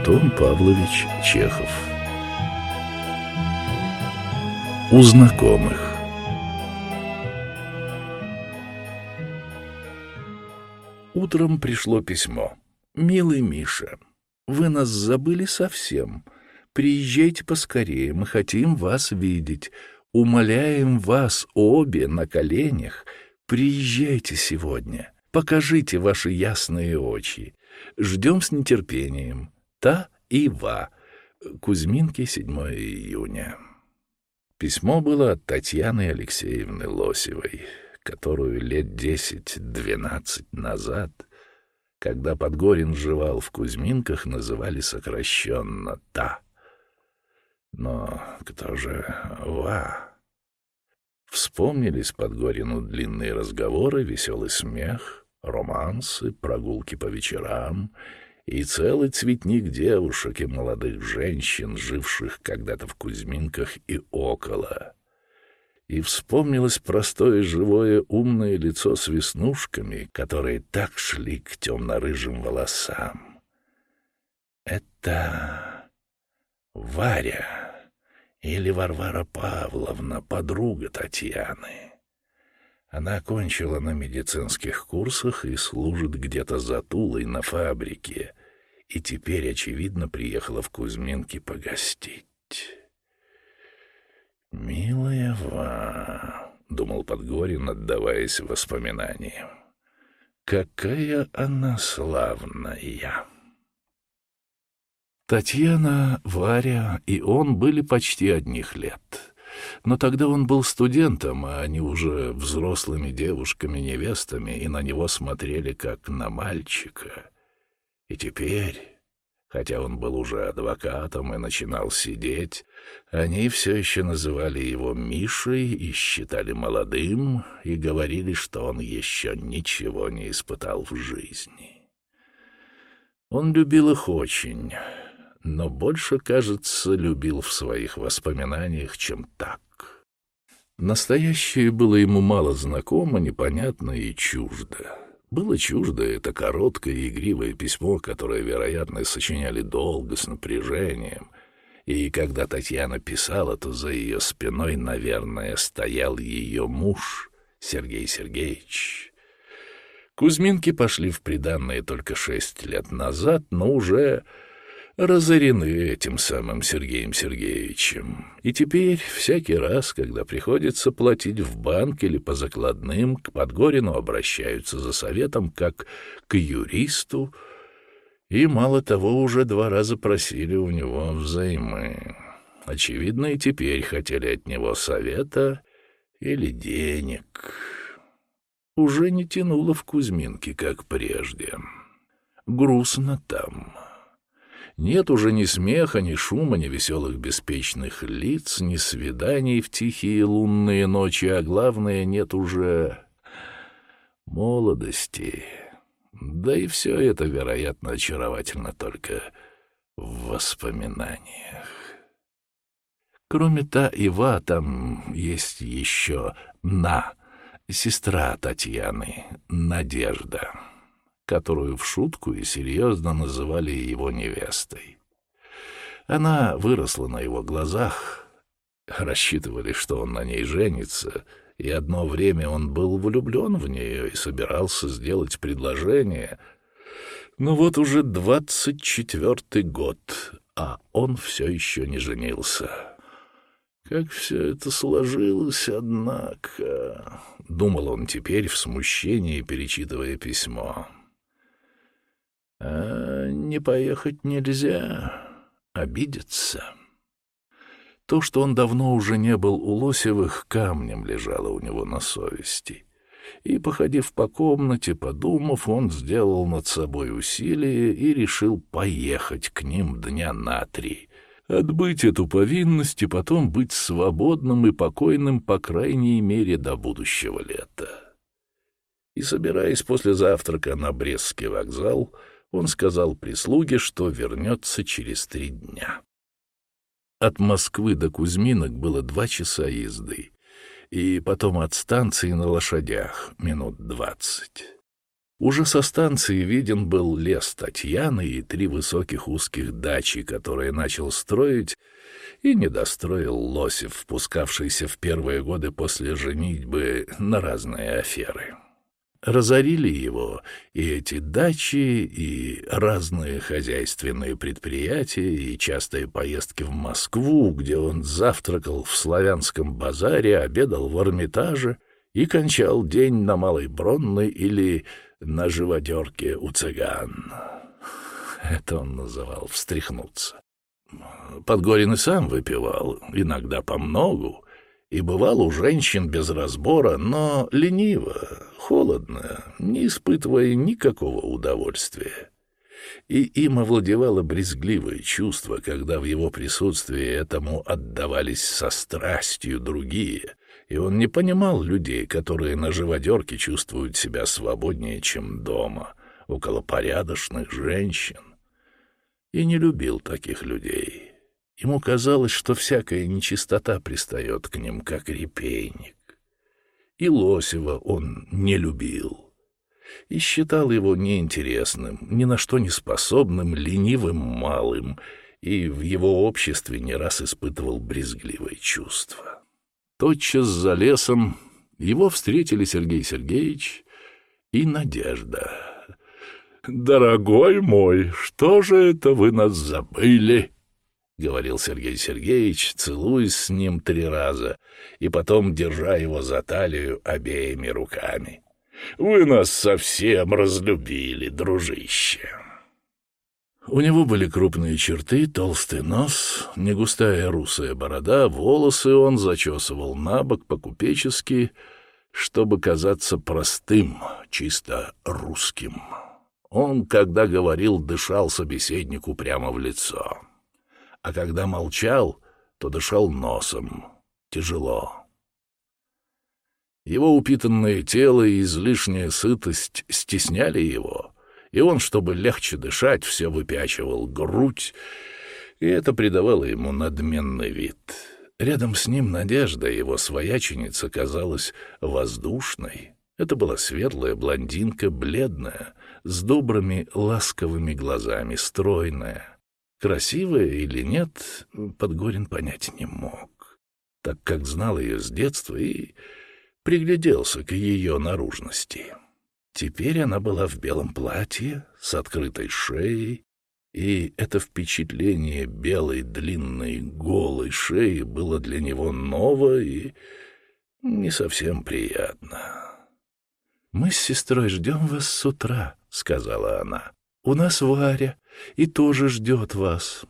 Антон Павлович Чехов У знакомых Утром пришло письмо. «Милый Миша, вы нас забыли совсем. Приезжайте поскорее, мы хотим вас видеть. Умоляем вас обе на коленях. Приезжайте сегодня. Покажите ваши ясные очи. Ждем с нетерпением. Та и Ва. Кузьминки, 7 июня. Письмо было от Татьяны Алексеевны Лосевой, которую лет десять-двенадцать назад, когда Подгорин жевал в Кузьминках, называли сокращенно «Та». Но кто же «Ва»? Вспомнились Подгорину длинные разговоры, веселый смех, романсы, прогулки по вечерам и целый цветник девушек и молодых женщин, живших когда-то в Кузьминках и около. И вспомнилось простое, живое, умное лицо с веснушками, которые так шли к темно-рыжим волосам. Это Варя или Варвара Павловна, подруга Татьяны. Она окончила на медицинских курсах и служит где-то за Тулой на фабрике, и теперь, очевидно, приехала в Кузьминки погостить. «Милая Ва», — думал Подгорин, отдаваясь воспоминаниям, — «какая она славная!» Татьяна, Варя и он были почти одних лет. Но тогда он был студентом, а они уже взрослыми девушками-невестами и на него смотрели как на мальчика. И теперь, хотя он был уже адвокатом и начинал сидеть, они все еще называли его Мишей и считали молодым, и говорили, что он еще ничего не испытал в жизни. Он любил их очень — но больше, кажется, любил в своих воспоминаниях, чем так. Настоящее было ему мало знакомо, непонятно и чуждо. Было чуждо это короткое и игривое письмо, которое, вероятно, сочиняли долго, с напряжением. И когда Татьяна писала, то за ее спиной, наверное, стоял ее муж, Сергей Сергеевич. Кузьминки пошли в приданное только шесть лет назад, но уже разорены этим самым Сергеем Сергеевичем. И теперь, всякий раз, когда приходится платить в банк или по закладным, к Подгорину обращаются за советом как к юристу, и, мало того, уже два раза просили у него взаймы. Очевидно, и теперь хотели от него совета или денег. Уже не тянуло в Кузьминке, как прежде. Грустно там. Нет уже ни смеха, ни шума, ни веселых беспечных лиц, ни свиданий в тихие лунные ночи, а главное, нет уже молодости. Да и все это, вероятно, очаровательно только в воспоминаниях. Кроме та Ива, там есть еще На, сестра Татьяны, Надежда которую в шутку и серьезно называли его невестой. Она выросла на его глазах, рассчитывали, что он на ней женится, и одно время он был влюблен в нее и собирался сделать предложение. Но вот уже двадцать четвертый год, а он все еще не женился. Как все это сложилось, однако, — думал он теперь в смущении, перечитывая письмо. А не поехать нельзя, обидеться. То, что он давно уже не был у Лосевых, камнем лежало у него на совести. И, походив по комнате, подумав, он сделал над собой усилие и решил поехать к ним дня на три, отбыть эту повинность и потом быть свободным и покойным, по крайней мере, до будущего лета. И, собираясь после завтрака на Брестский вокзал, он сказал прислуге, что вернется через три дня. От Москвы до Кузьминок было два часа езды, и потом от станции на лошадях минут двадцать. Уже со станции виден был лес Татьяны и три высоких узких дачи, которые начал строить и не достроил Лосев, впускавшийся в первые годы после женитьбы на разные аферы. Разорили его и эти дачи, и разные хозяйственные предприятия, и частые поездки в Москву, где он завтракал в славянском базаре, обедал в Эрмитаже и кончал день на Малой Бронной или на живодерке у цыган. Это он называл «встряхнуться». Подгорин и сам выпивал, иногда по многу, и бывал у женщин без разбора, но лениво, холодно, не испытывая никакого удовольствия. И им овладевало брезгливое чувство, когда в его присутствии этому отдавались со страстью другие, и он не понимал людей, которые на живодерке чувствуют себя свободнее, чем дома, около порядочных женщин. И не любил таких людей. Ему казалось, что всякая нечистота пристает к ним, как репейник. И Лосева он не любил. И считал его неинтересным, ни на что не способным, ленивым малым, и в его обществе не раз испытывал брезгливое чувство. Тотчас за лесом его встретили Сергей Сергеевич и Надежда. «Дорогой мой, что же это вы нас забыли?» — говорил Сергей Сергеевич, целуясь с ним три раза и потом держа его за талию обеими руками. «Вы нас совсем разлюбили, дружище!» У него были крупные черты, толстый нос, негустая русая борода, волосы он зачесывал на бок по-купечески, чтобы казаться простым, чисто русским. Он, когда говорил, дышал собеседнику прямо в лицо а когда молчал, то дышал носом, тяжело. Его упитанное тело и излишняя сытость стесняли его, и он, чтобы легче дышать, все выпячивал грудь, и это придавало ему надменный вид. Рядом с ним Надежда, его свояченица, казалась воздушной. Это была светлая блондинка, бледная, с добрыми ласковыми глазами, стройная. Красивая или нет, Подгорин понять не мог, так как знал ее с детства и пригляделся к ее наружности. Теперь она была в белом платье, с открытой шеей, и это впечатление белой длинной голой шеи было для него ново и не совсем приятно. «Мы с сестрой ждем вас с утра», — сказала она. «У нас Варя и тоже ждет вас».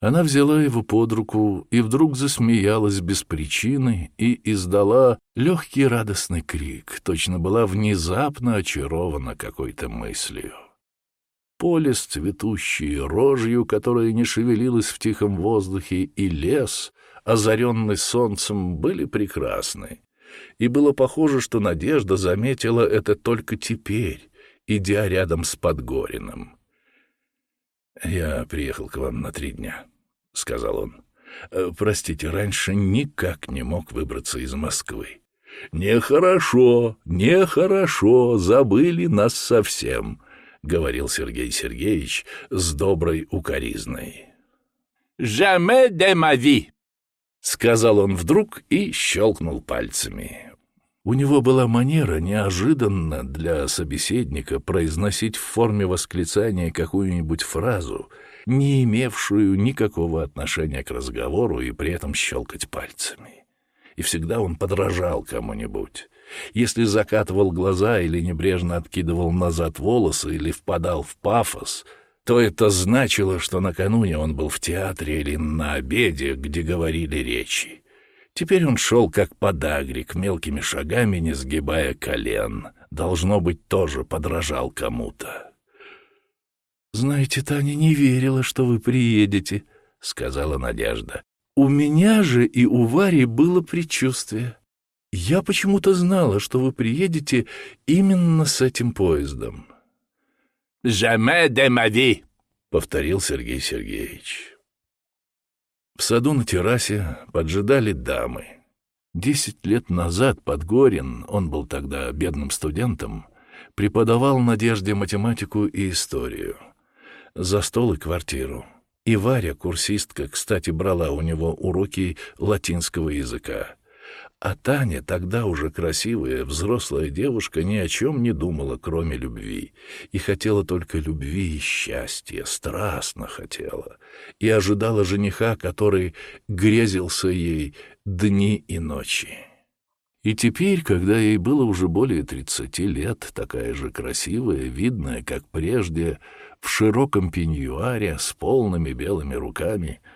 Она взяла его под руку и вдруг засмеялась без причины и издала легкий радостный крик, точно была внезапно очарована какой-то мыслью. Поле с цветущей рожью, которая не шевелилась в тихом воздухе, и лес, озаренный солнцем, были прекрасны. И было похоже, что Надежда заметила это только теперь, идя рядом с Подгориным. «Я приехал к вам на три дня», — сказал он. «Э, «Простите, раньше никак не мог выбраться из Москвы». «Нехорошо, нехорошо, забыли нас совсем», — говорил Сергей Сергеевич с доброй укоризной. «Jamais de ma vie», — сказал он вдруг и щелкнул пальцами. У него была манера неожиданно для собеседника произносить в форме восклицания какую-нибудь фразу, не имевшую никакого отношения к разговору и при этом щелкать пальцами. И всегда он подражал кому-нибудь. Если закатывал глаза или небрежно откидывал назад волосы или впадал в пафос, то это значило, что накануне он был в театре или на обеде, где говорили речи. Теперь он шел как подагрик, мелкими шагами, не сгибая колен. Должно быть, тоже подражал кому-то. «Знаете, Таня не верила, что вы приедете», — сказала Надежда. «У меня же и у Вари было предчувствие. Я почему-то знала, что вы приедете именно с этим поездом». «Jamais de ma vie», — повторил Сергей Сергеевич. В саду на террасе поджидали дамы. Десять лет назад Подгорин, он был тогда бедным студентом, преподавал Надежде математику и историю. За стол и квартиру. И Варя, курсистка, кстати, брала у него уроки латинского языка. А Таня, тогда уже красивая, взрослая девушка, ни о чем не думала, кроме любви. И хотела только любви и счастья, страстно хотела. И ожидала жениха, который грезился ей дни и ночи. И теперь, когда ей было уже более тридцати лет, такая же красивая, видная, как прежде, в широком пеньюаре с полными белыми руками —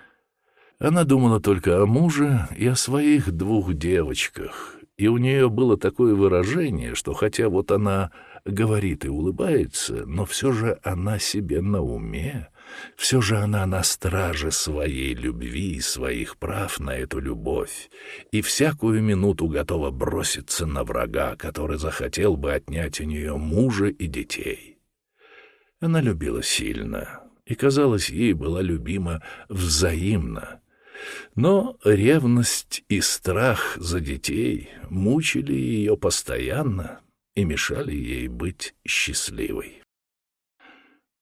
она думала только о муже и о своих двух девочках, и у нее было такое выражение, что хотя вот она говорит и улыбается, но все же она себе на уме, все же она на страже своей любви и своих прав на эту любовь, и всякую минуту готова броситься на врага, который захотел бы отнять у нее мужа и детей. Она любила сильно, и, казалось, ей была любима взаимно, но ревность и страх за детей мучили ее постоянно и мешали ей быть счастливой.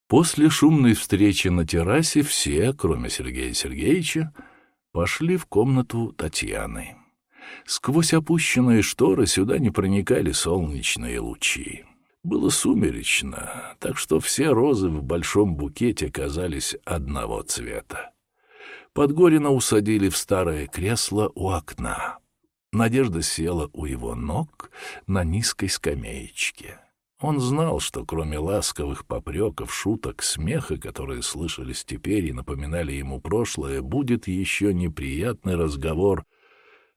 После шумной встречи на террасе все, кроме Сергея Сергеевича, пошли в комнату Татьяны. Сквозь опущенные шторы сюда не проникали солнечные лучи. Было сумеречно, так что все розы в большом букете казались одного цвета. Подгорина усадили в старое кресло у окна. Надежда села у его ног на низкой скамеечке. Он знал, что кроме ласковых попреков, шуток, смеха, которые слышались теперь и напоминали ему прошлое, будет еще неприятный разговор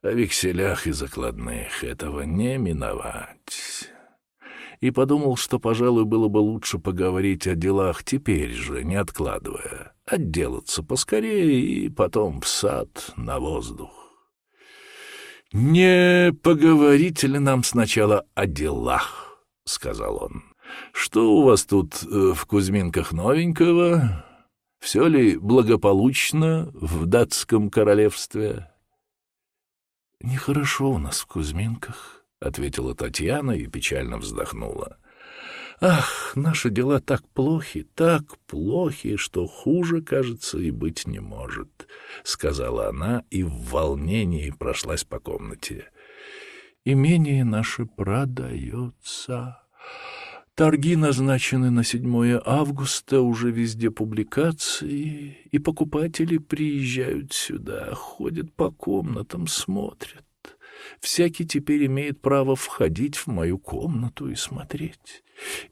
о векселях и закладных. Этого не миновать и подумал, что, пожалуй, было бы лучше поговорить о делах теперь же, не откладывая, отделаться поскорее и потом в сад на воздух. «Не поговорить ли нам сначала о делах?» — сказал он. «Что у вас тут э, в Кузьминках новенького? Все ли благополучно в датском королевстве?» «Нехорошо у нас в Кузьминках», ответила Татьяна и печально вздохнула. Ах, наши дела так плохи, так плохи, что хуже, кажется, и быть не может, сказала она и в волнении прошлась по комнате. Имение наше продается. Торги назначены на 7 августа, уже везде публикации, и покупатели приезжают сюда, ходят по комнатам, смотрят. Всякий теперь имеет право входить в мою комнату и смотреть.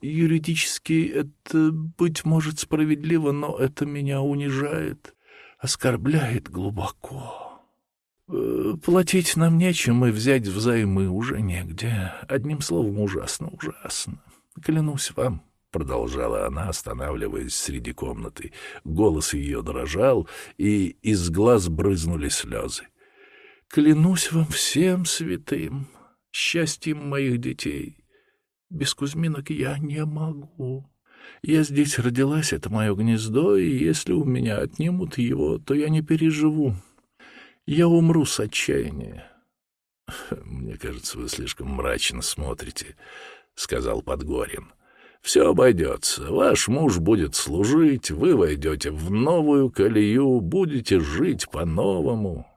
Юридически это, быть может, справедливо, но это меня унижает, оскорбляет глубоко. Э, платить нам нечем и взять взаймы уже негде. Одним словом, ужасно, ужасно. Клянусь вам, — продолжала она, останавливаясь среди комнаты. Голос ее дрожал, и из глаз брызнули слезы. Клянусь вам всем святым, счастьем моих детей. Без Кузьминок я не могу. Я здесь родилась, это мое гнездо, и если у меня отнимут его, то я не переживу. Я умру с отчаяния. — Мне кажется, вы слишком мрачно смотрите, — сказал Подгорин. — Все обойдется. Ваш муж будет служить, вы войдете в новую колею, будете жить по-новому.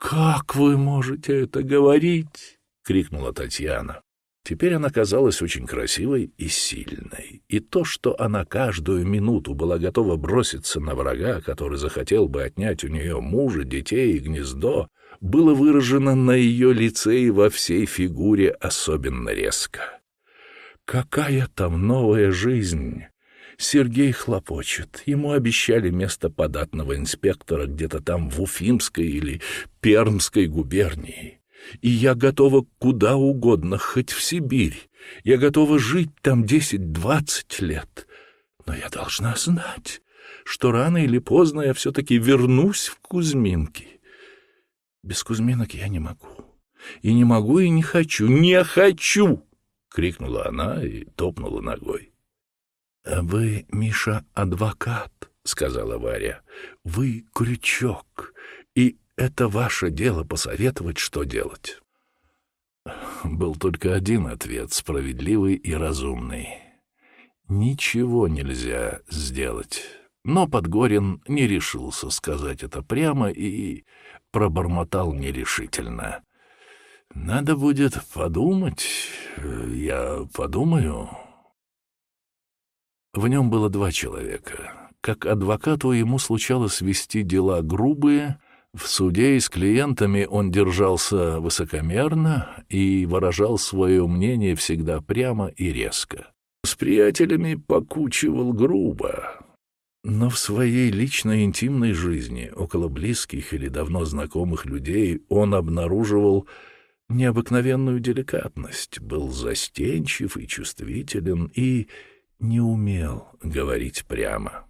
«Как вы можете это говорить?» — крикнула Татьяна. Теперь она казалась очень красивой и сильной, и то, что она каждую минуту была готова броситься на врага, который захотел бы отнять у нее мужа, детей и гнездо, было выражено на ее лице и во всей фигуре особенно резко. «Какая там новая жизнь! Сергей хлопочет. Ему обещали место податного инспектора где-то там в Уфимской или Пермской губернии. И я готова куда угодно, хоть в Сибирь. Я готова жить там десять-двадцать лет. Но я должна знать, что рано или поздно я все-таки вернусь в Кузьминки. Без Кузьминок я не могу. И не могу, и не хочу. Не хочу! — крикнула она и топнула ногой. «Вы, Миша, адвокат», — сказала Варя. «Вы крючок, и это ваше дело посоветовать, что делать». Был только один ответ, справедливый и разумный. Ничего нельзя сделать. Но Подгорин не решился сказать это прямо и пробормотал нерешительно. «Надо будет подумать. Я подумаю». В нем было два человека. Как адвокату ему случалось вести дела грубые, в суде и с клиентами он держался высокомерно и выражал свое мнение всегда прямо и резко. С приятелями покучивал грубо, но в своей личной интимной жизни, около близких или давно знакомых людей, он обнаруживал необыкновенную деликатность, был застенчив и чувствителен и не умел говорить прямо.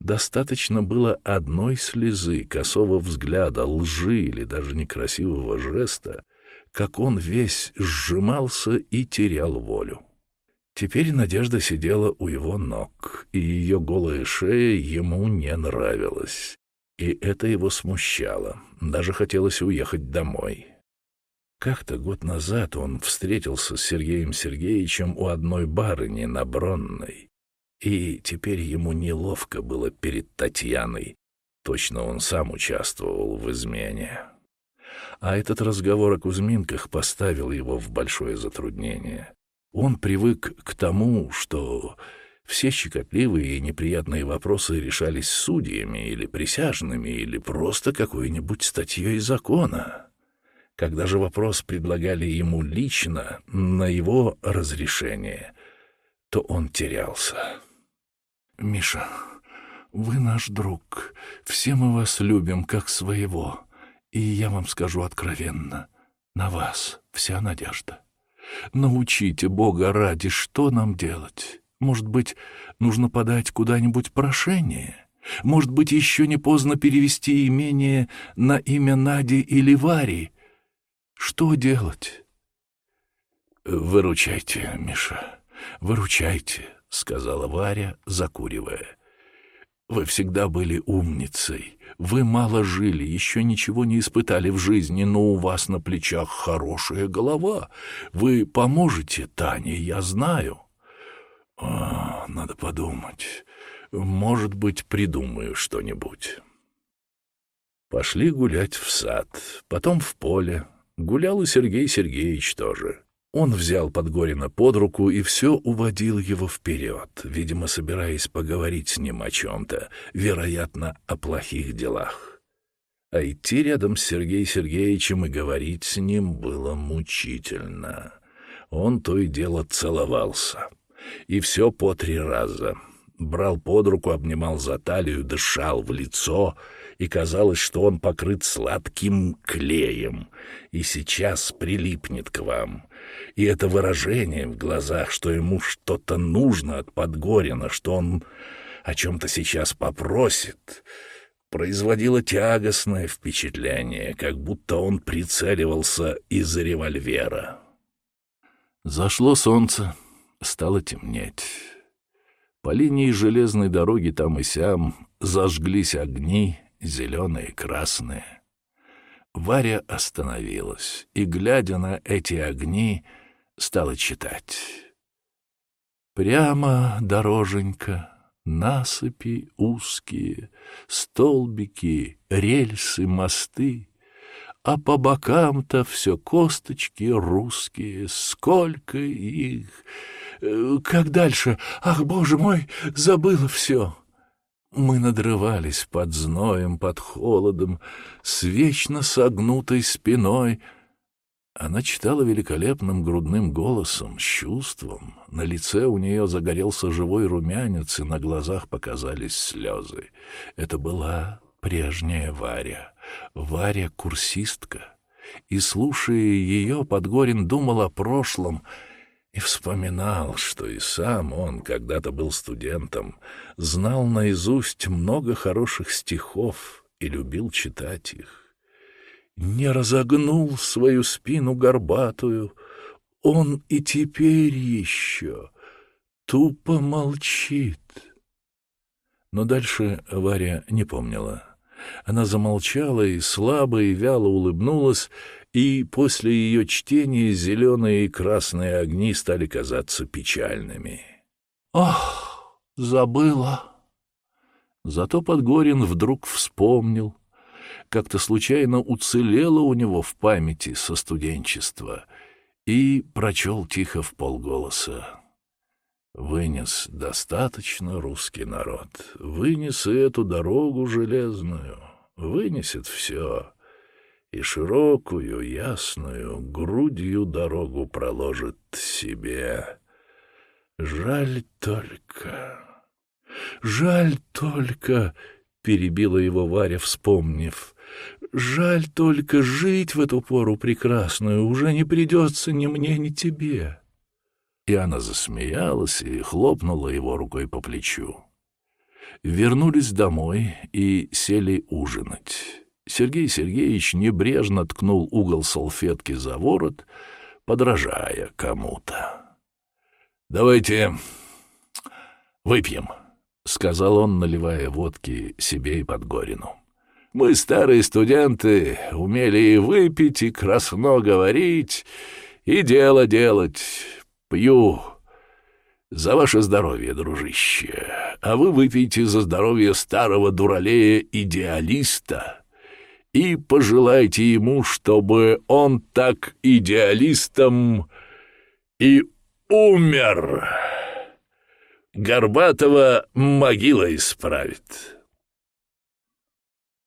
Достаточно было одной слезы, косого взгляда, лжи или даже некрасивого жеста, как он весь сжимался и терял волю. Теперь Надежда сидела у его ног, и ее голая шея ему не нравилась. И это его смущало. Даже хотелось уехать домой. Как-то год назад он встретился с Сергеем Сергеевичем у одной барыни на Бронной. И теперь ему неловко было перед Татьяной. Точно он сам участвовал в измене. А этот разговор о Кузьминках поставил его в большое затруднение. Он привык к тому, что все щекотливые и неприятные вопросы решались судьями или присяжными, или просто какой-нибудь статьей закона. Когда же вопрос предлагали ему лично, на его разрешение, то он терялся. «Миша, вы наш друг, все мы вас любим как своего, и я вам скажу откровенно, на вас вся надежда». Научите Бога ради, что нам делать? Может быть, нужно подать куда-нибудь прошение? Может быть, еще не поздно перевести имение на имя Нади или Вари? Что делать? «Выручайте, Миша, выручайте», — сказала Варя, закуривая. «Вы всегда были умницей, вы мало жили, еще ничего не испытали в жизни, но у вас на плечах хорошая голова. Вы поможете Тане, я знаю. А, надо подумать. Может быть, придумаю что-нибудь. Пошли гулять в сад, потом в поле. Гулял и Сергей Сергеевич тоже. Он взял Подгорина под руку и все уводил его вперед, видимо, собираясь поговорить с ним о чем-то, вероятно, о плохих делах. А идти рядом с Сергеем Сергеевичем и говорить с ним было мучительно. Он то и дело целовался. И все по три раза. Брал под руку, обнимал за талию, дышал в лицо — и казалось, что он покрыт сладким клеем и сейчас прилипнет к вам. И это выражение в глазах, что ему что-то нужно от Подгорина, что он о чем-то сейчас попросит, производило тягостное впечатление, как будто он прицеливался из револьвера. Зашло солнце, стало темнеть. По линии железной дороги там и сям зажглись огни, зеленые, красные. Варя остановилась и, глядя на эти огни, стала читать. Прямо дороженька, насыпи узкие, столбики, рельсы, мосты, а по бокам-то все косточки русские, сколько их... Э, как дальше? Ах, боже мой, забыла все. Мы надрывались под зноем, под холодом, с вечно согнутой спиной. Она читала великолепным грудным голосом, с чувством. На лице у нее загорелся живой румянец, и на глазах показались слезы. Это была прежняя Варя, Варя-курсистка. И, слушая ее, Подгорин думал о прошлом — и вспоминал, что и сам он когда-то был студентом, знал наизусть много хороших стихов и любил читать их. Не разогнул свою спину горбатую, он и теперь еще тупо молчит. Но дальше Варя не помнила. Она замолчала и слабо и вяло улыбнулась, и после ее чтения зеленые и красные огни стали казаться печальными. «Ах, забыла!» Зато Подгорин вдруг вспомнил, как-то случайно уцелело у него в памяти со студенчества, и прочел тихо в полголоса. Вынес достаточно русский народ, вынес и эту дорогу железную, вынесет все, и широкую, ясную, грудью дорогу проложит себе. Жаль только, жаль только, — перебила его Варя, вспомнив, — жаль только жить в эту пору прекрасную уже не придется ни мне, ни тебе. И она засмеялась и хлопнула его рукой по плечу. Вернулись домой и сели ужинать. Сергей Сергеевич небрежно ткнул угол салфетки за ворот, подражая кому-то. «Давайте выпьем», — сказал он, наливая водки себе и Подгорину. «Мы, старые студенты, умели и выпить, и красно говорить, и дело делать. Пью за ваше здоровье, дружище, а вы выпейте за здоровье старого дуралея-идеалиста» и пожелайте ему, чтобы он так идеалистом и умер. Горбатого могила исправит.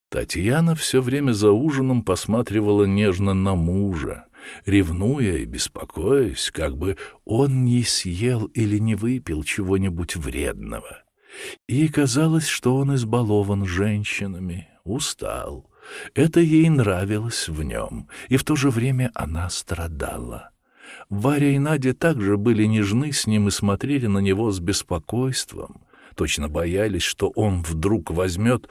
Татьяна все время за ужином посматривала нежно на мужа, ревнуя и беспокоясь, как бы он не съел или не выпил чего-нибудь вредного. Ей казалось, что он избалован женщинами, устал, это ей нравилось в нем, и в то же время она страдала. Варя и Надя также были нежны с ним и смотрели на него с беспокойством, точно боялись, что он вдруг возьмет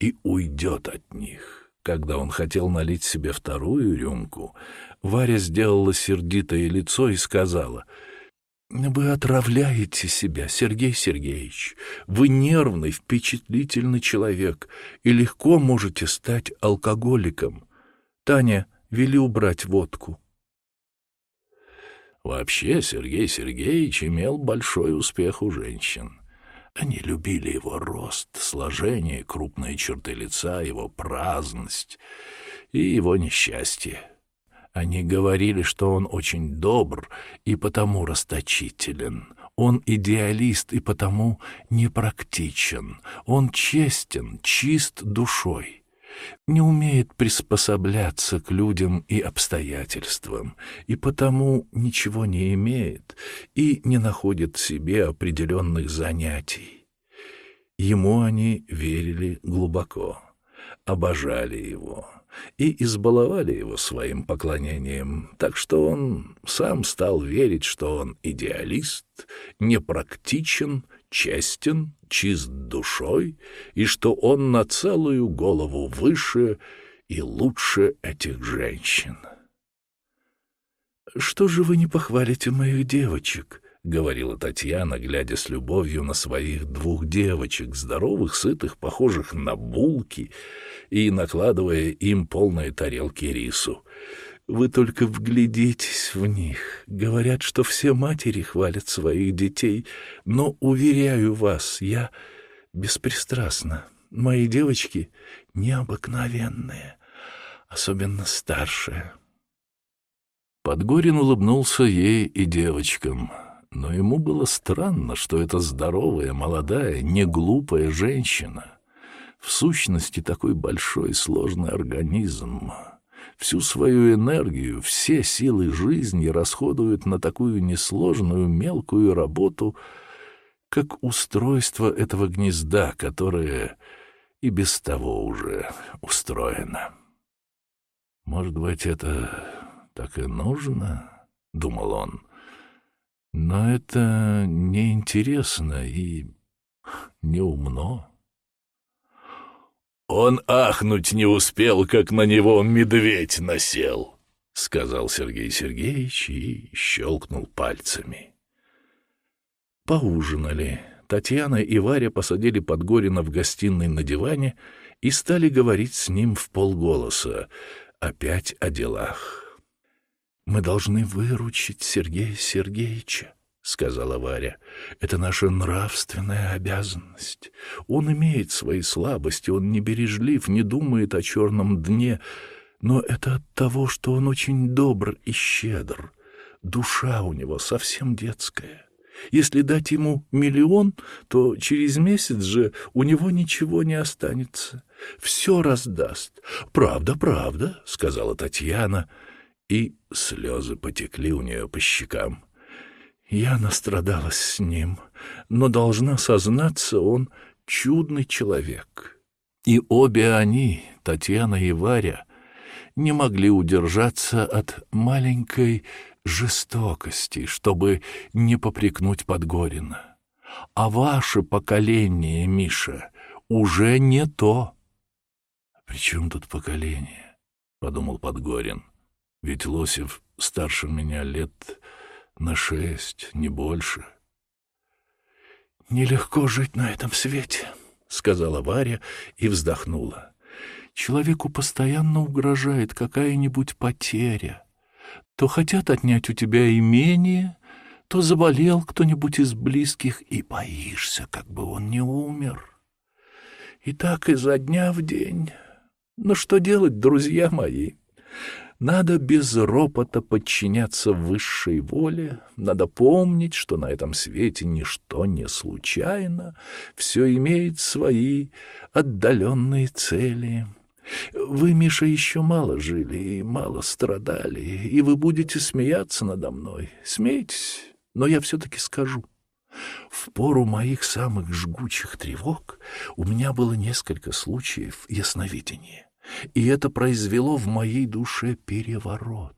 и уйдет от них. Когда он хотел налить себе вторую рюмку, Варя сделала сердитое лицо и сказала — вы отравляете себя, Сергей Сергеевич. Вы нервный, впечатлительный человек и легко можете стать алкоголиком. Таня, вели убрать водку. Вообще Сергей Сергеевич имел большой успех у женщин. Они любили его рост, сложение, крупные черты лица, его праздность и его несчастье. Они говорили, что он очень добр и потому расточителен. Он идеалист и потому непрактичен. Он честен, чист душой. Не умеет приспосабляться к людям и обстоятельствам, и потому ничего не имеет и не находит себе определенных занятий. Ему они верили глубоко, обожали его и избаловали его своим поклонением, так что он сам стал верить, что он идеалист, непрактичен, честен, чист душой, и что он на целую голову выше и лучше этих женщин. «Что же вы не похвалите моих девочек?» — говорила Татьяна, глядя с любовью на своих двух девочек, здоровых, сытых, похожих на булки, и накладывая им полные тарелки рису. «Вы только вглядитесь в них. Говорят, что все матери хвалят своих детей, но, уверяю вас, я беспристрастна. Мои девочки необыкновенные, особенно старшая». Подгорин улыбнулся ей и девочкам — но ему было странно, что эта здоровая, молодая, неглупая женщина, в сущности такой большой сложный организм, всю свою энергию, все силы жизни расходует на такую несложную мелкую работу, как устройство этого гнезда, которое и без того уже устроено. «Может быть, это так и нужно?» — думал он. Но это неинтересно и неумно. «Он ахнуть не успел, как на него медведь насел», — сказал Сергей Сергеевич и щелкнул пальцами. Поужинали. Татьяна и Варя посадили Подгорина в гостиной на диване и стали говорить с ним в полголоса, опять о делах. «Мы должны выручить Сергея Сергеевича», — сказала Варя. «Это наша нравственная обязанность. Он имеет свои слабости, он не бережлив, не думает о черном дне, но это от того, что он очень добр и щедр. Душа у него совсем детская. Если дать ему миллион, то через месяц же у него ничего не останется. Все раздаст. «Правда, правда», — сказала Татьяна, и слезы потекли у нее по щекам. Я настрадалась с ним, но должна сознаться, он чудный человек. И обе они, Татьяна и Варя, не могли удержаться от маленькой жестокости, чтобы не попрекнуть Подгорина. А ваше поколение, Миша, уже не то. — При чем тут поколение? — подумал Подгорин. — Ведь Лосев старше меня лет на шесть, не больше. — Нелегко жить на этом свете, — сказала Варя и вздохнула. Человеку постоянно угрожает какая-нибудь потеря — то хотят отнять у тебя имение, то заболел кто-нибудь из близких, и боишься, как бы он не умер. И так изо дня в день. Но что делать, друзья мои? Надо без ропота подчиняться высшей воле, надо помнить, что на этом свете ничто не случайно, все имеет свои отдаленные цели — вы, Миша, еще мало жили и мало страдали, и вы будете смеяться надо мной. Смейтесь, но я все-таки скажу. В пору моих самых жгучих тревог у меня было несколько случаев ясновидения, и это произвело в моей душе переворот.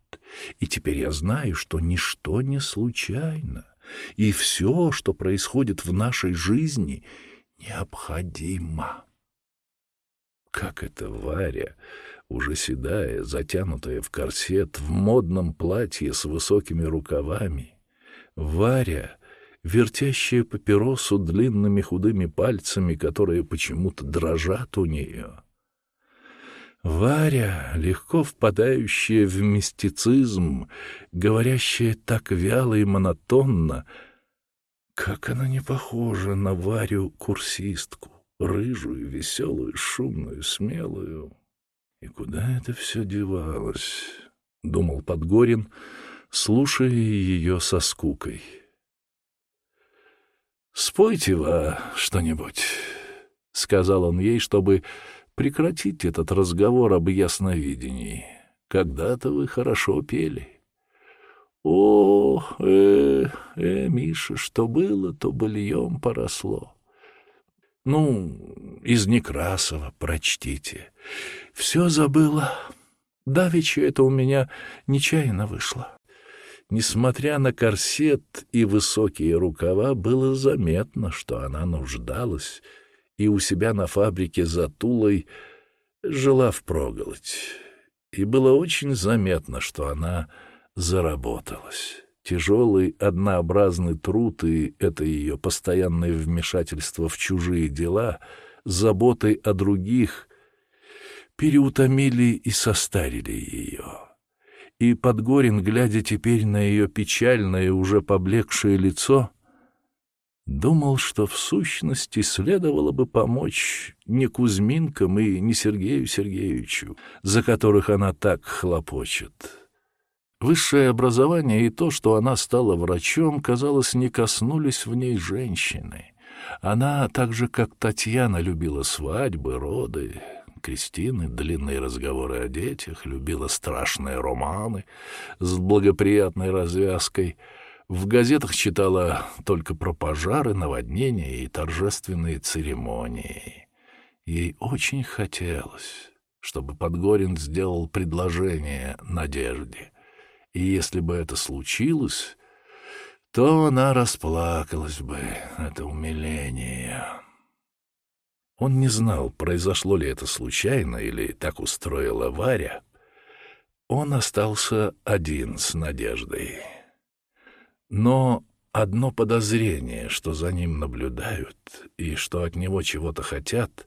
И теперь я знаю, что ничто не случайно, и все, что происходит в нашей жизни, необходимо. Как это Варя, уже седая, затянутая в корсет, в модном платье с высокими рукавами. Варя, вертящая папиросу длинными худыми пальцами, которые почему-то дрожат у нее. Варя, легко впадающая в мистицизм, говорящая так вяло и монотонно, как она не похожа на Варю-курсистку рыжую, веселую, шумную, смелую. И куда это все девалось? — думал Подгорин, слушая ее со скукой. «Спойте вы что-нибудь», — сказал он ей, чтобы прекратить этот разговор об ясновидении. «Когда-то вы хорошо пели». «О, э, э, Миша, что было, то быльем поросло». Ну, из Некрасова прочтите. Все забыла. Давеча это у меня нечаянно вышло. Несмотря на корсет и высокие рукава, было заметно, что она нуждалась и у себя на фабрике за Тулой жила впроголодь. И было очень заметно, что она заработалась. Тяжелый, однообразный труд и это ее постоянное вмешательство в чужие дела, заботой о других, переутомили и состарили ее. И Подгорин, глядя теперь на ее печальное, уже поблекшее лицо, думал, что в сущности следовало бы помочь не Кузьминкам и не Сергею Сергеевичу, за которых она так хлопочет Высшее образование и то, что она стала врачом, казалось, не коснулись в ней женщины. Она, так же как Татьяна, любила свадьбы, роды, Кристины, длинные разговоры о детях, любила страшные романы с благоприятной развязкой. В газетах читала только про пожары, наводнения и торжественные церемонии. Ей очень хотелось, чтобы Подгорин сделал предложение Надежде. И если бы это случилось, то она расплакалась бы от умиления. Он не знал, произошло ли это случайно или так устроила Варя. Он остался один с надеждой. Но одно подозрение, что за ним наблюдают и что от него чего-то хотят,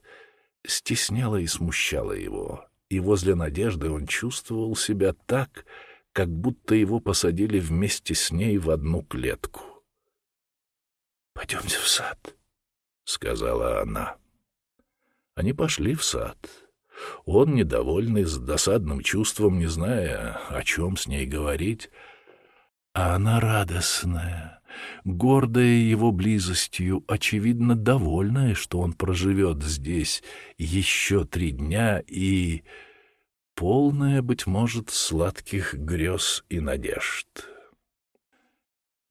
стесняло и смущало его. и возле Надежды он чувствовал себя так, как будто его посадили вместе с ней в одну клетку. «Пойдемте в сад», — сказала она. Они пошли в сад. Он, недовольный, с досадным чувством, не зная, о чем с ней говорить, а она радостная, гордая его близостью, очевидно, довольная, что он проживет здесь еще три дня и полная, быть может, сладких грез и надежд.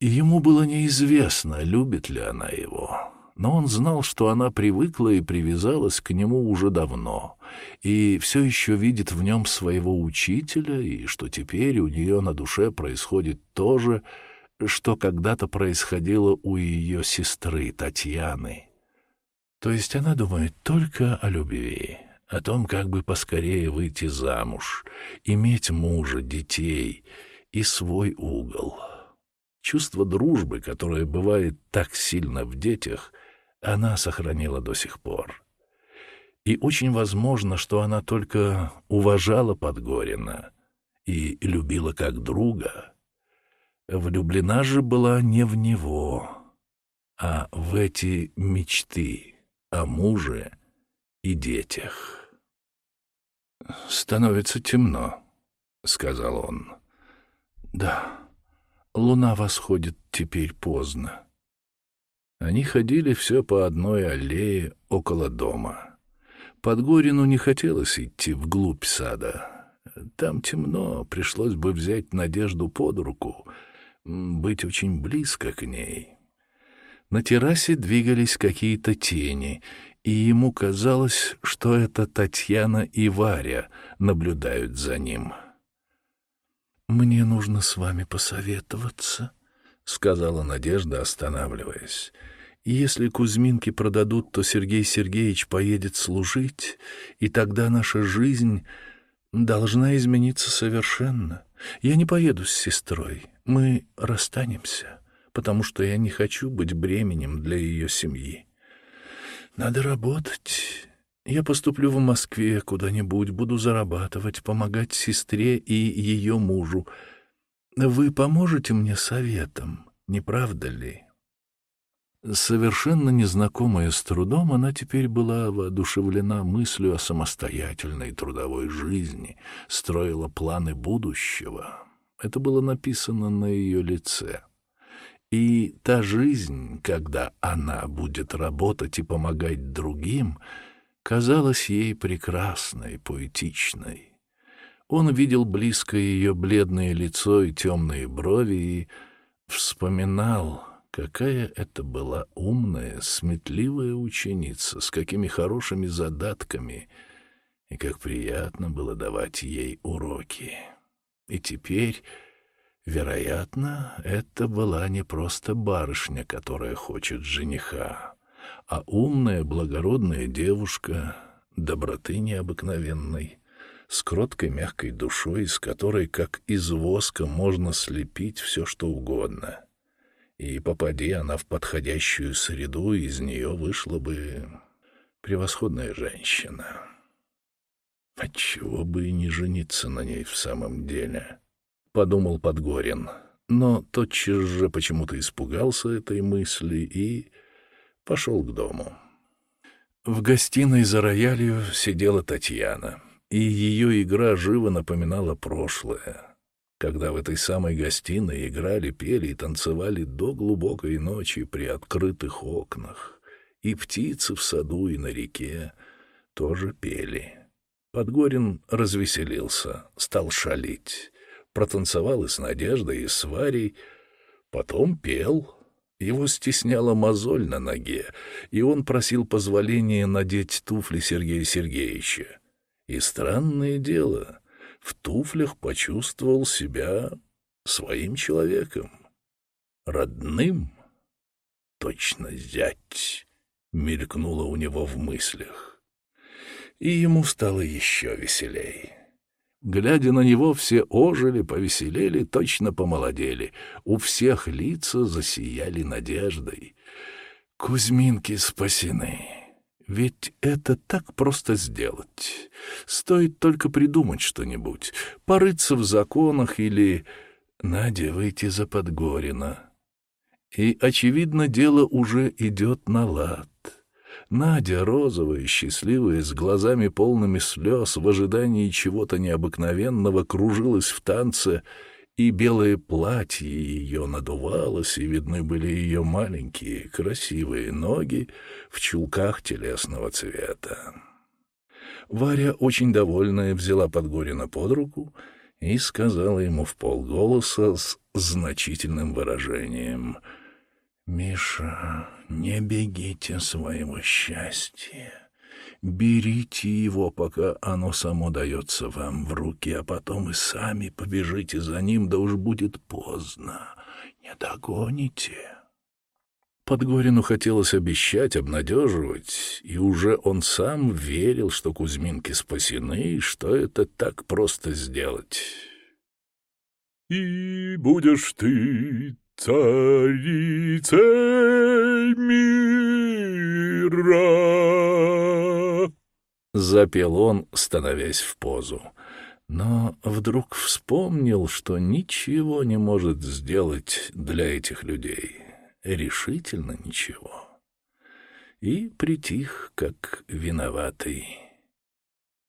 И ему было неизвестно, любит ли она его но он знал, что она привыкла и привязалась к нему уже давно, и все еще видит в нем своего учителя, и что теперь у нее на душе происходит то же, что когда-то происходило у ее сестры Татьяны. То есть она думает только о любви, о том, как бы поскорее выйти замуж, иметь мужа, детей и свой угол. Чувство дружбы, которое бывает так сильно в детях — она сохранила до сих пор. И очень возможно, что она только уважала Подгорина и любила как друга. Влюблена же была не в него, а в эти мечты о муже и детях. «Становится темно», — сказал он. «Да, луна восходит теперь поздно». Они ходили все по одной аллее около дома. Подгорину не хотелось идти вглубь сада. Там темно, пришлось бы взять Надежду под руку, быть очень близко к ней. На террасе двигались какие-то тени, и ему казалось, что это Татьяна и Варя наблюдают за ним. «Мне нужно с вами посоветоваться», — сказала Надежда, останавливаясь. «Если Кузьминки продадут, то Сергей Сергеевич поедет служить, и тогда наша жизнь должна измениться совершенно. Я не поеду с сестрой, мы расстанемся, потому что я не хочу быть бременем для ее семьи. Надо работать». Я поступлю в Москве куда-нибудь, буду зарабатывать, помогать сестре и ее мужу. Вы поможете мне советом, не правда ли? Совершенно незнакомая с трудом, она теперь была воодушевлена мыслью о самостоятельной трудовой жизни, строила планы будущего. Это было написано на ее лице. И та жизнь, когда она будет работать и помогать другим, казалась ей прекрасной, поэтичной. Он видел близко ее бледное лицо и темные брови и вспоминал, какая это была умная, сметливая ученица, с какими хорошими задатками, и как приятно было давать ей уроки. И теперь, вероятно, это была не просто барышня, которая хочет жениха, а умная, благородная девушка, доброты необыкновенной, с кроткой мягкой душой, из которой, как из воска, можно слепить все, что угодно. И попади она в подходящую среду, из нее вышла бы превосходная женщина. Отчего бы и не жениться на ней в самом деле, — подумал Подгорин, но тотчас же почему-то испугался этой мысли и пошел к дому. В гостиной за роялью сидела Татьяна и ее игра живо напоминала прошлое, когда в этой самой гостиной играли, пели и танцевали до глубокой ночи при открытых окнах, и птицы в саду и на реке тоже пели. Подгорин развеселился, стал шалить, протанцевал и с Надеждой, и с Варей, потом пел — его стесняла мозоль на ноге, и он просил позволения надеть туфли Сергея Сергеевича. И странное дело, в туфлях почувствовал себя своим человеком, родным. Точно зять мелькнуло у него в мыслях. И ему стало еще веселей. Глядя на него, все ожили, повеселели, точно помолодели. У всех лица засияли надеждой. Кузьминки спасены. Ведь это так просто сделать. Стоит только придумать что-нибудь, порыться в законах или... Надя выйти за Подгорина. И, очевидно, дело уже идет на лад. Надя, розовая, счастливая, с глазами полными слез, в ожидании чего-то необыкновенного, кружилась в танце и белое платье ее надувалось, и видны были ее маленькие красивые ноги в чулках телесного цвета. Варя, очень довольная, взяла Подгорина под руку и сказала ему в полголоса с значительным выражением «Миша, не бегите своего счастья». Берите его, пока оно само дается вам в руки, а потом и сами побежите за ним, да уж будет поздно. Не догоните. Подгорину хотелось обещать, обнадеживать, и уже он сам верил, что Кузьминки спасены, и что это так просто сделать. «И будешь ты царицей мира!» Запел он, становясь в позу. Но вдруг вспомнил, что ничего не может сделать для этих людей. Решительно ничего. И притих, как виноватый.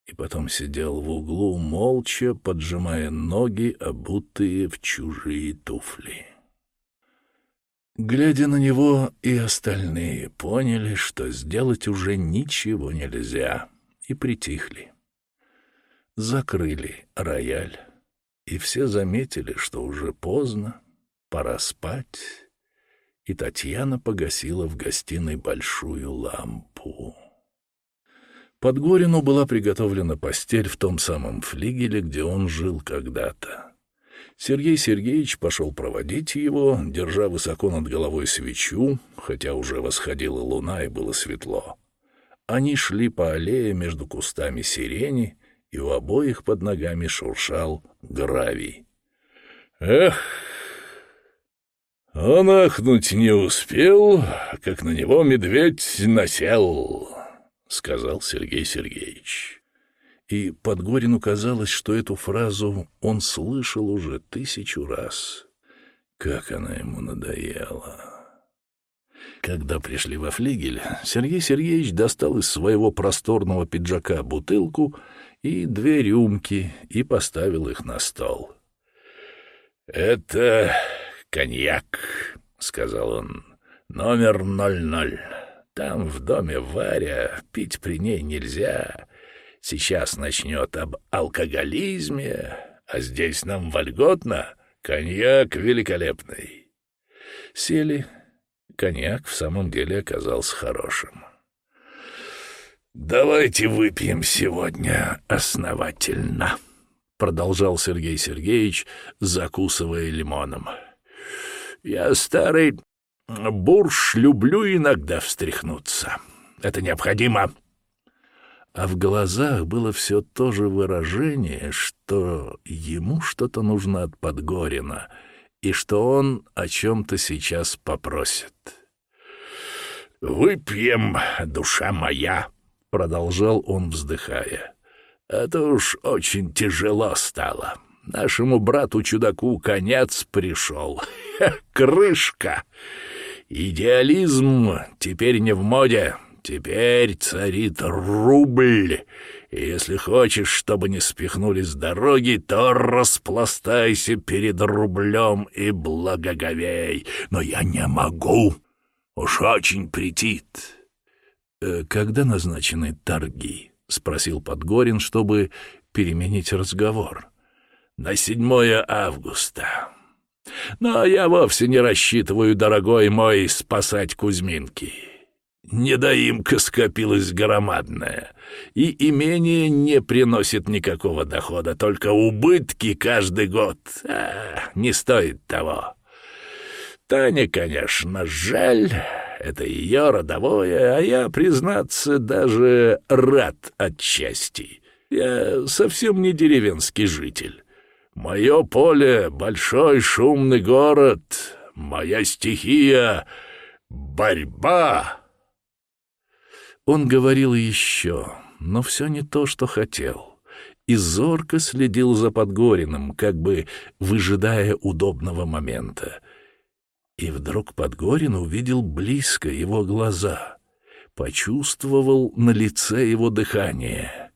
И потом сидел в углу, молча, поджимая ноги, обутые в чужие туфли. Глядя на него, и остальные поняли, что сделать уже ничего нельзя и притихли. Закрыли рояль, и все заметили, что уже поздно, пора спать, и Татьяна погасила в гостиной большую лампу. Под Горину была приготовлена постель в том самом флигеле, где он жил когда-то. Сергей Сергеевич пошел проводить его, держа высоко над головой свечу, хотя уже восходила луна и было светло. Они шли по аллее между кустами сирени, и у обоих под ногами шуршал гравий. «Эх!» Он ахнуть не успел, как на него медведь насел, — сказал Сергей Сергеевич. И Подгорину казалось, что эту фразу он слышал уже тысячу раз. Как она ему надоела. Когда пришли во флигель, Сергей Сергеевич достал из своего просторного пиджака бутылку и две рюмки и поставил их на стол. «Это коньяк», — сказал он, — «номер ноль-ноль. Там в доме Варя, пить при ней нельзя. Сейчас начнет об алкоголизме, а здесь нам вольготно. Коньяк великолепный». Сели коньяк в самом деле оказался хорошим. «Давайте выпьем сегодня основательно», — продолжал Сергей Сергеевич, закусывая лимоном. «Я старый бурж, люблю иногда встряхнуться. Это необходимо». А в глазах было все то же выражение, что ему что-то нужно от Подгорина — и что он о чем-то сейчас попросит. «Выпьем, душа моя», — продолжал он, вздыхая. «Это уж очень тяжело стало. Нашему брату-чудаку конец пришел. Крышка! Идеализм теперь не в моде, теперь царит рубль». Если хочешь, чтобы не спихнули с дороги, то распластайся перед рублем и благоговей. Но я не могу. Уж очень претит. «Э, «Когда назначены торги?» — спросил Подгорин, чтобы переменить разговор. «На 7 августа. Но я вовсе не рассчитываю, дорогой мой, спасать Кузьминки». Недоимка скопилась громадная, и имение не приносит никакого дохода, только убытки каждый год. А, не стоит того. Таня, конечно, жаль, это ее родовое, а я, признаться, даже рад отчасти. Я совсем не деревенский житель. Мое поле — большой шумный город, моя стихия — борьба». Он говорил еще, но все не то, что хотел и зорко следил за Подгориным, как бы выжидая удобного момента. И вдруг Подгорин увидел близко его глаза, почувствовал на лице его дыхание.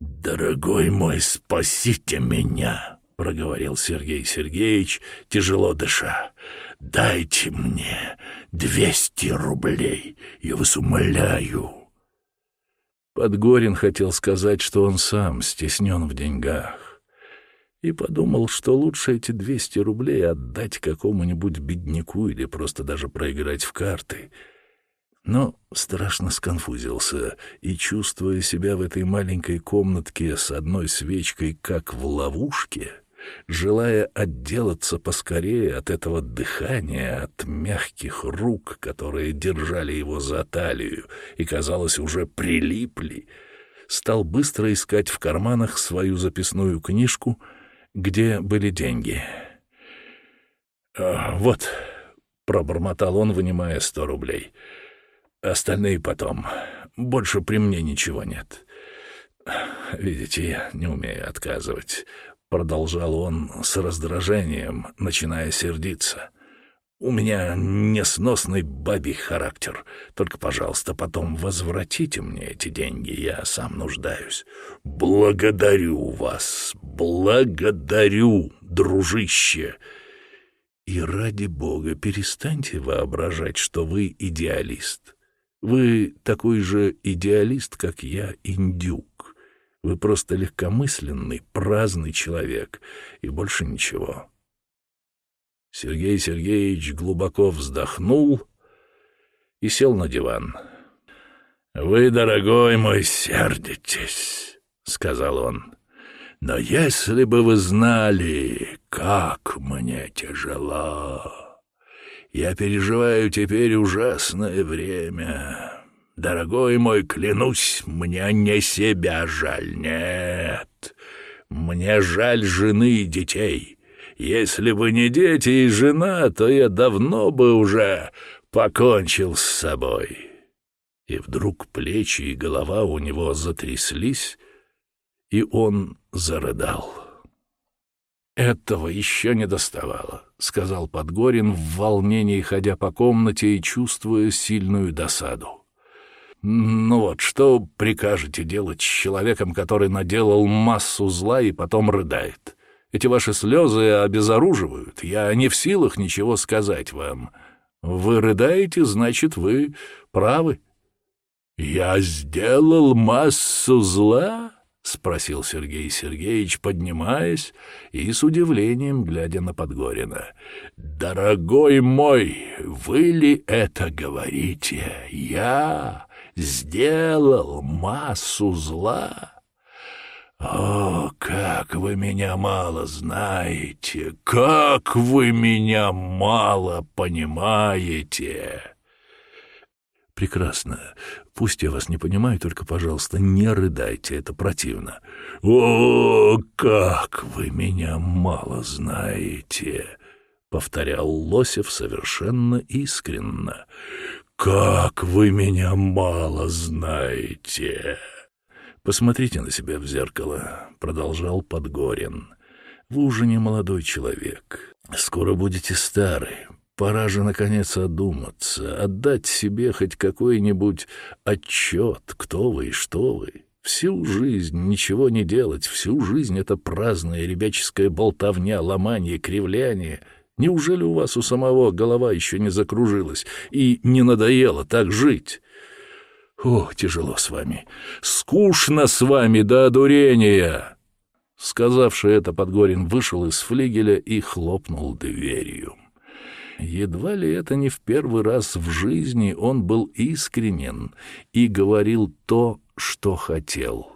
«Дорогой мой, спасите меня!» — проговорил Сергей Сергеевич, тяжело дыша. «Дайте мне двести рублей, я вас умоляю!» Подгорин хотел сказать, что он сам стеснен в деньгах, и подумал, что лучше эти двести рублей отдать какому-нибудь бедняку или просто даже проиграть в карты. Но страшно сконфузился и, чувствуя себя в этой маленькой комнатке с одной свечкой, как в ловушке, желая отделаться поскорее от этого дыхания, от мягких рук, которые держали его за талию и, казалось, уже прилипли, стал быстро искать в карманах свою записную книжку, где были деньги. «А, «Вот», — пробормотал он, вынимая сто рублей, — «остальные потом. Больше при мне ничего нет». Видите, я не умею отказывать. Продолжал он с раздражением, начиная сердиться. «У меня несносный бабий характер. Только, пожалуйста, потом возвратите мне эти деньги, я сам нуждаюсь. Благодарю вас, благодарю, дружище!» И ради бога перестаньте воображать, что вы идеалист. Вы такой же идеалист, как я, индюк. Вы просто легкомысленный, праздный человек, и больше ничего. Сергей Сергеевич глубоко вздохнул и сел на диван. «Вы, дорогой мой, сердитесь», — сказал он. «Но если бы вы знали, как мне тяжело, я переживаю теперь ужасное время». Дорогой мой, клянусь, мне не себя жаль, нет. Мне жаль жены и детей. Если бы не дети и жена, то я давно бы уже покончил с собой. И вдруг плечи и голова у него затряслись, и он зарыдал. «Этого еще не доставало», — сказал Подгорин в волнении, ходя по комнате и чувствуя сильную досаду. Ну вот, что прикажете делать с человеком, который наделал массу зла и потом рыдает? Эти ваши слезы обезоруживают. Я не в силах ничего сказать вам. Вы рыдаете, значит, вы правы. Я сделал массу зла? — спросил Сергей Сергеевич, поднимаясь и с удивлением глядя на Подгорина. «Дорогой мой, вы ли это говорите? Я сделал массу зла. О, как вы меня мало знаете, как вы меня мало понимаете!» «Прекрасно. Пусть я вас не понимаю, только, пожалуйста, не рыдайте, это противно». «О, как вы меня мало знаете!» — повторял Лосев совершенно искренно. «Как вы меня мало знаете!» «Посмотрите на себя в зеркало», — продолжал Подгорин. «Вы уже не молодой человек. Скоро будете стары. Пора же, наконец, одуматься, отдать себе хоть какой-нибудь отчет, кто вы и что вы. Всю жизнь ничего не делать, всю жизнь это праздная ребяческая болтовня, ломание, кривляние — Неужели у вас у самого голова еще не закружилась и не надоело так жить? О, тяжело с вами. Скучно с вами до одурения. Сказавший это, Подгорин вышел из флигеля и хлопнул дверью. Едва ли это не в первый раз в жизни он был искренен и говорил то, что хотел.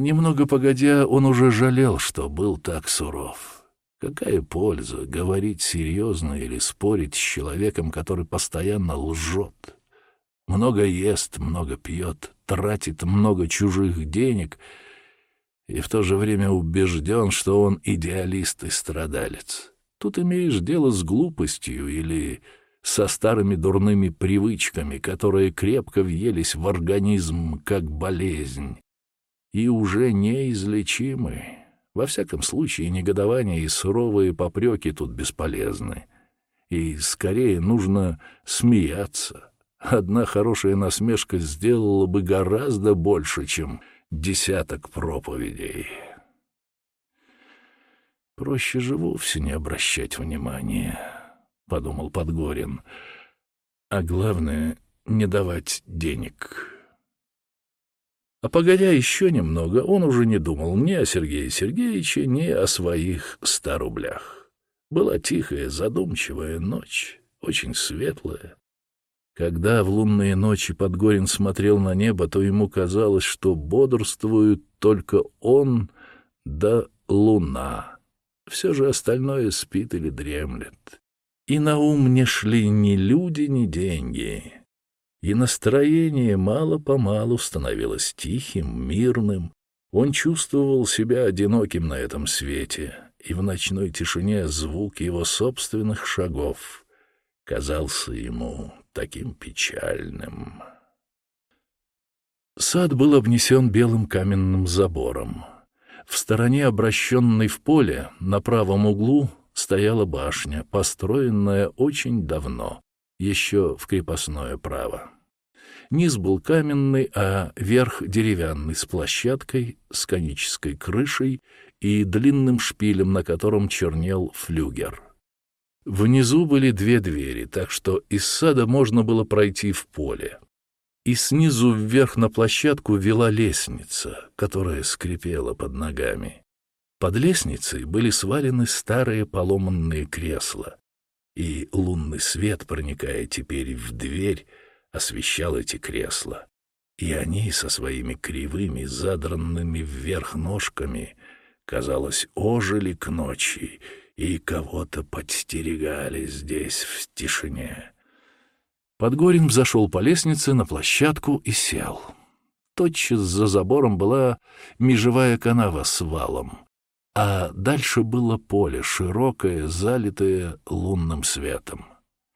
Немного погодя, он уже жалел, что был так суров. Какая польза говорить серьезно или спорить с человеком, который постоянно лжет? Много ест, много пьет, тратит много чужих денег и в то же время убежден, что он идеалист и страдалец. Тут имеешь дело с глупостью или со старыми дурными привычками, которые крепко въелись в организм как болезнь и уже неизлечимы. Во всяком случае, негодование и суровые попреки тут бесполезны. И скорее нужно смеяться. Одна хорошая насмешка сделала бы гораздо больше, чем десяток проповедей. Проще же вовсе не обращать внимания, — подумал Подгорин. А главное — не давать денег. А погодя еще немного, он уже не думал ни о Сергее Сергеевиче, ни о своих ста рублях. Была тихая, задумчивая ночь, очень светлая. Когда в лунные ночи Подгорин смотрел на небо, то ему казалось, что бодрствуют только он да луна. Все же остальное спит или дремлет. И на ум не шли ни люди, ни деньги и настроение мало-помалу становилось тихим, мирным. Он чувствовал себя одиноким на этом свете, и в ночной тишине звук его собственных шагов казался ему таким печальным. Сад был обнесен белым каменным забором. В стороне, обращенной в поле, на правом углу стояла башня, построенная очень давно, еще в крепостное право. Низ был каменный, а верх деревянный, с площадкой, с конической крышей и длинным шпилем, на котором чернел флюгер. Внизу были две двери, так что из сада можно было пройти в поле. И снизу вверх на площадку вела лестница, которая скрипела под ногами. Под лестницей были свалены старые поломанные кресла, и лунный свет, проникая теперь в дверь, освещал эти кресла. И они со своими кривыми, задранными вверх ножками, казалось, ожили к ночи и кого-то подстерегали здесь в тишине. Подгорин зашел по лестнице на площадку и сел. Тотчас за забором была межевая канава с валом а дальше было поле, широкое, залитое лунным светом.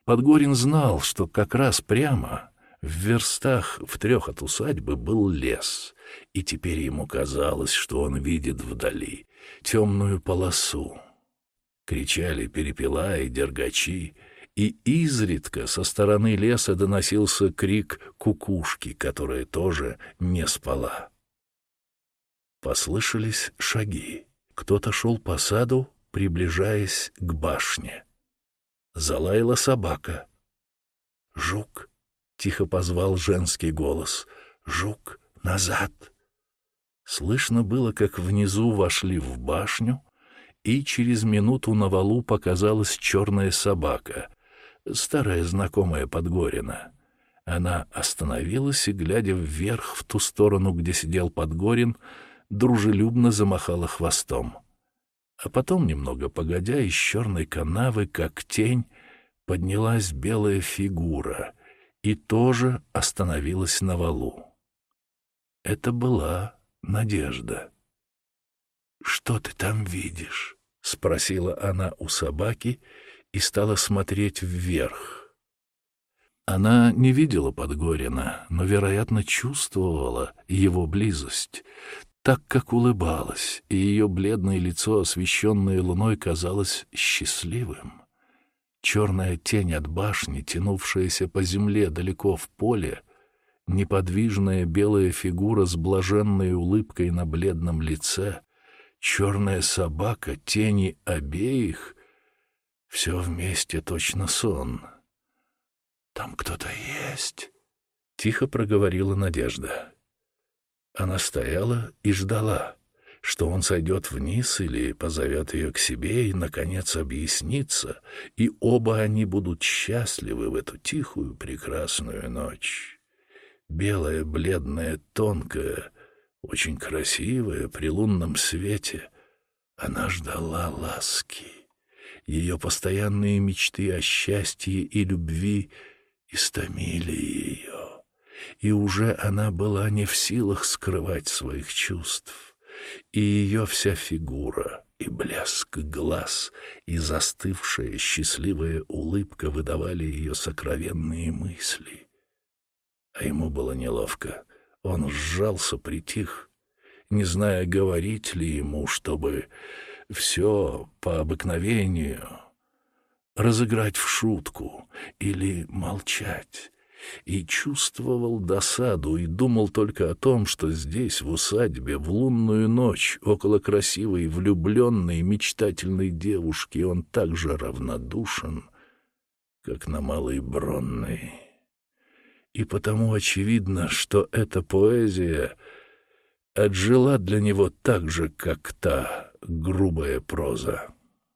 Подгорин знал, что как раз прямо в верстах в трех от усадьбы был лес, и теперь ему казалось, что он видит вдали темную полосу. Кричали перепела и дергачи, и изредка со стороны леса доносился крик кукушки, которая тоже не спала. Послышались шаги. Кто-то шел по саду, приближаясь к башне. Залаяла собака. «Жук!» — тихо позвал женский голос. «Жук, назад!» Слышно было, как внизу вошли в башню, и через минуту на валу показалась черная собака, старая знакомая Подгорина. Она остановилась и, глядя вверх в ту сторону, где сидел Подгорин, — дружелюбно замахала хвостом. А потом, немного погодя, из черной канавы, как тень, поднялась белая фигура и тоже остановилась на валу. Это была Надежда. «Что ты там видишь?» — спросила она у собаки и стала смотреть вверх. Она не видела Подгорина, но, вероятно, чувствовала его близость, так как улыбалась, и ее бледное лицо, освещенное луной, казалось счастливым. Черная тень от башни, тянувшаяся по земле далеко в поле, неподвижная белая фигура с блаженной улыбкой на бледном лице, черная собака, тени обеих — все вместе точно сон. «Там кто-то есть», — тихо проговорила Надежда. Она стояла и ждала, что он сойдет вниз или позовет ее к себе и, наконец, объяснится, и оба они будут счастливы в эту тихую прекрасную ночь. Белая, бледная, тонкая, очень красивая при лунном свете, она ждала ласки. Ее постоянные мечты о счастье и любви истомили ее и уже она была не в силах скрывать своих чувств. и ее вся фигура, и блеск глаз, и застывшая счастливая улыбка выдавали ее сокровенные мысли. А ему было неловко. Он сжался, притих, не зная, говорить ли ему, чтобы все по обыкновению разыграть в шутку или молчать и чувствовал досаду и думал только о том, что здесь, в усадьбе, в лунную ночь, около красивой, влюбленной, мечтательной девушки, он так же равнодушен, как на Малой Бронной. И потому очевидно, что эта поэзия отжила для него так же, как та грубая проза.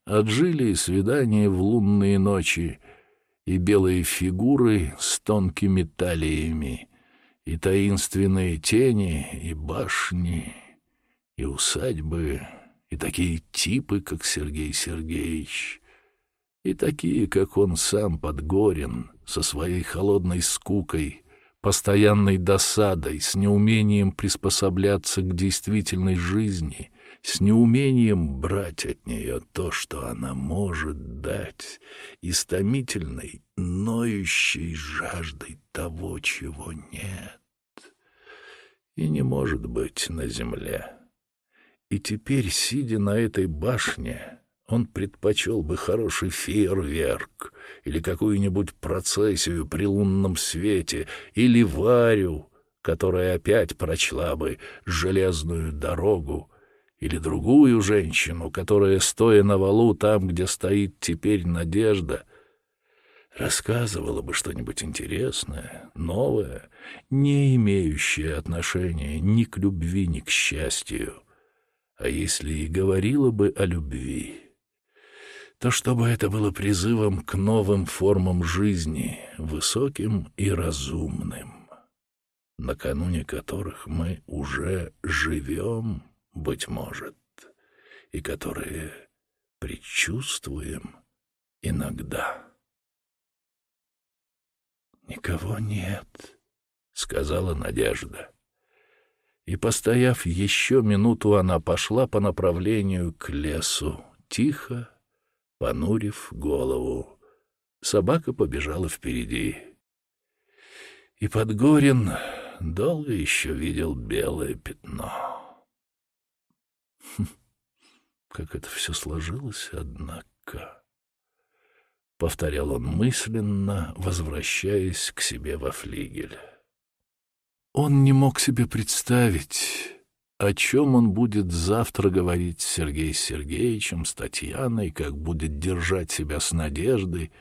Отжили и свидания в лунные ночи — и белые фигуры с тонкими талиями, и таинственные тени, и башни, и усадьбы, и такие типы, как Сергей Сергеевич, и такие, как он сам Подгорин, со своей холодной скукой, постоянной досадой, с неумением приспосабляться к действительной жизни — с неумением брать от нее то, что она может дать, истомительной, ноющей жаждой того, чего нет и не может быть на земле. И теперь, сидя на этой башне, он предпочел бы хороший фейерверк или какую-нибудь процессию при лунном свете или Варю, которая опять прочла бы железную дорогу, или другую женщину, которая, стоя на валу там, где стоит теперь надежда, рассказывала бы что-нибудь интересное, новое, не имеющее отношения ни к любви, ни к счастью. А если и говорила бы о любви, то чтобы это было призывом к новым формам жизни, высоким и разумным, накануне которых мы уже живем быть может, и которые предчувствуем иногда. «Никого нет», — сказала Надежда. И, постояв еще минуту, она пошла по направлению к лесу, тихо, понурив голову. Собака побежала впереди. И Подгорин долго еще видел белое пятно. Как это все сложилось, однако. Повторял он мысленно, возвращаясь к себе во флигель. Он не мог себе представить, о чем он будет завтра говорить с Сергеем Сергеевичем, с Татьяной, как будет держать себя с Надеждой,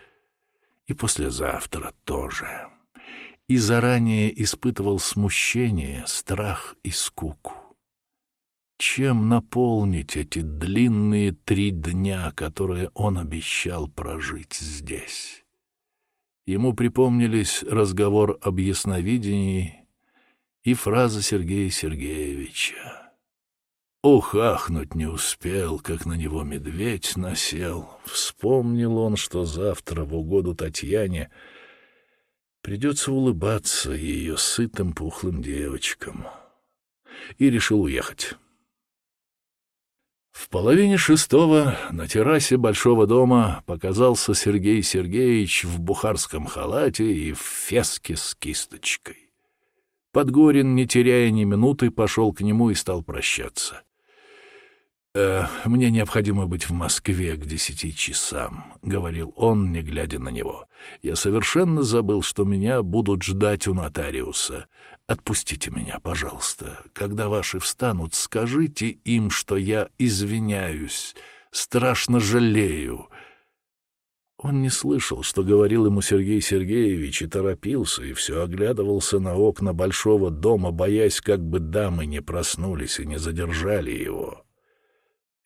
и послезавтра тоже. И заранее испытывал смущение, страх и скуку. Чем наполнить эти длинные три дня, которые он обещал прожить здесь? Ему припомнились разговор об ясновидении и фраза Сергея Сергеевича. Ух, ахнуть не успел, как на него медведь насел. Вспомнил он, что завтра в угоду Татьяне придется улыбаться ее сытым пухлым девочкам. И решил уехать. В половине шестого на террасе большого дома показался Сергей Сергеевич в бухарском халате и в феске с кисточкой. Подгорин, не теряя ни минуты, пошел к нему и стал прощаться. «Э, «Мне необходимо быть в Москве к десяти часам», — говорил он, не глядя на него. «Я совершенно забыл, что меня будут ждать у нотариуса. Отпустите меня, пожалуйста. Когда ваши встанут, скажите им, что я извиняюсь, страшно жалею». Он не слышал, что говорил ему Сергей Сергеевич, и торопился, и все оглядывался на окна большого дома, боясь, как бы дамы не проснулись и не задержали его.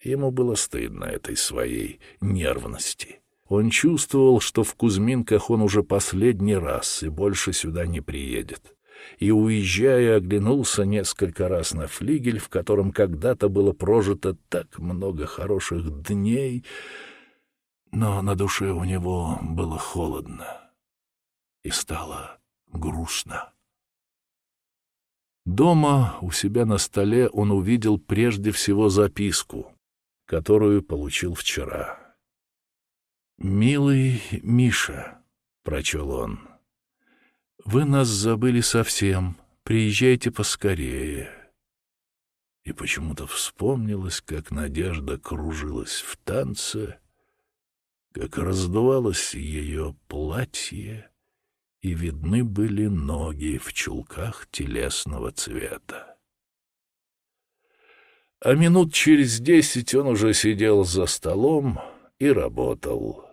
Ему было стыдно этой своей нервности. Он чувствовал, что в Кузьминках он уже последний раз и больше сюда не приедет. И, уезжая, оглянулся несколько раз на флигель, в котором когда-то было прожито так много хороших дней, но на душе у него было холодно и стало грустно. Дома у себя на столе он увидел прежде всего записку, которую получил вчера. «Милый Миша», — прочел он, — «вы нас забыли совсем, приезжайте поскорее». И почему-то вспомнилось, как Надежда кружилась в танце, как раздувалось ее платье, и видны были ноги в чулках телесного цвета. А минут через десять он уже сидел за столом и работал,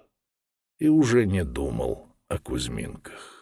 и уже не думал о Кузьминках.